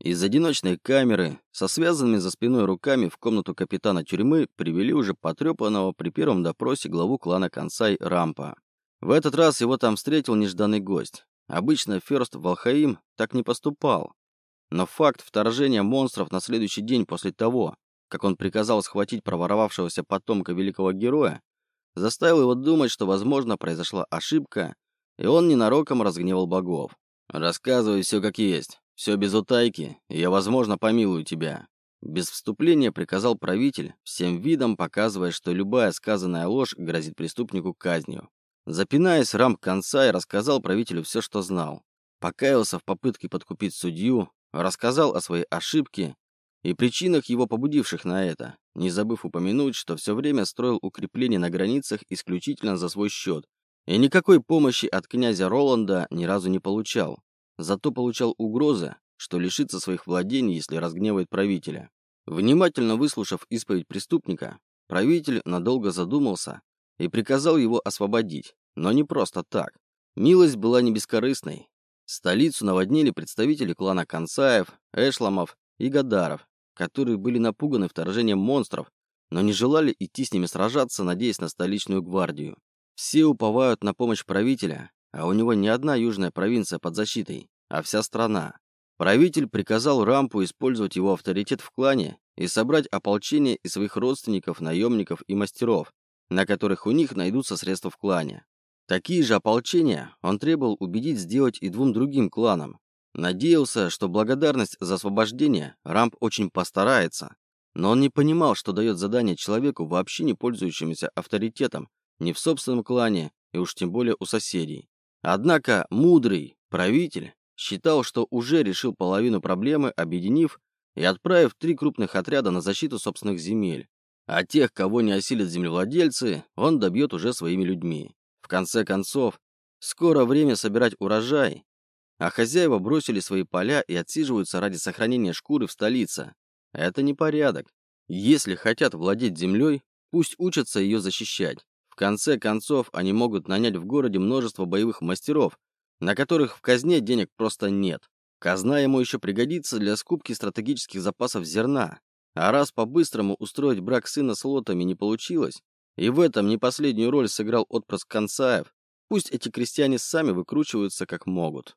Из одиночной камеры со связанными за спиной руками в комнату капитана тюрьмы привели уже потрепанного при первом допросе главу клана Консай Рампа. В этот раз его там встретил нежданный гость. Обычно Ферст Валхаим так не поступал. Но факт вторжения монстров на следующий день после того, как он приказал схватить проворовавшегося потомка великого героя, заставил его думать, что, возможно, произошла ошибка, и он ненароком разгневал богов. «Рассказывай все как есть, все без утайки, и я, возможно, помилую тебя». Без вступления приказал правитель, всем видом показывая, что любая сказанная ложь грозит преступнику казнью. Запинаясь, Рам Консай рассказал правителю все, что знал. Покаялся в попытке подкупить судью, рассказал о своей ошибке и причинах его побудивших на это, не забыв упомянуть, что все время строил укрепления на границах исключительно за свой счет, и никакой помощи от князя Роланда ни разу не получал, зато получал угрозы, что лишится своих владений, если разгневает правителя. Внимательно выслушав исповедь преступника, правитель надолго задумался и приказал его освободить, но не просто так. Милость была не бескорыстной. Столицу наводнили представители клана Консаев, Эшламов и Гадаров, которые были напуганы вторжением монстров, но не желали идти с ними сражаться, надеясь на столичную гвардию. Все уповают на помощь правителя, а у него не одна южная провинция под защитой, а вся страна. Правитель приказал Рампу использовать его авторитет в клане и собрать ополчение из своих родственников, наемников и мастеров, на которых у них найдутся средства в клане. Такие же ополчения он требовал убедить сделать и двум другим кланам, Надеялся, что благодарность за освобождение Рамп очень постарается, но он не понимал, что дает задание человеку, вообще не пользующемуся авторитетом ни в собственном клане и уж тем более у соседей. Однако мудрый правитель считал, что уже решил половину проблемы, объединив и отправив три крупных отряда на защиту собственных земель. А тех, кого не осилят землевладельцы, он добьет уже своими людьми. В конце концов, скоро время собирать урожай, а хозяева бросили свои поля и отсиживаются ради сохранения шкуры в столице. Это не порядок. Если хотят владеть землей, пусть учатся ее защищать. Конце концов, они могут нанять в городе множество боевых мастеров, на которых в казне денег просто нет. Казна ему еще пригодится для скупки стратегических запасов зерна. А раз по-быстрому устроить брак сына с лотами не получилось, и в этом не последнюю роль сыграл отпрыск Концаев, пусть эти крестьяне сами выкручиваются как могут.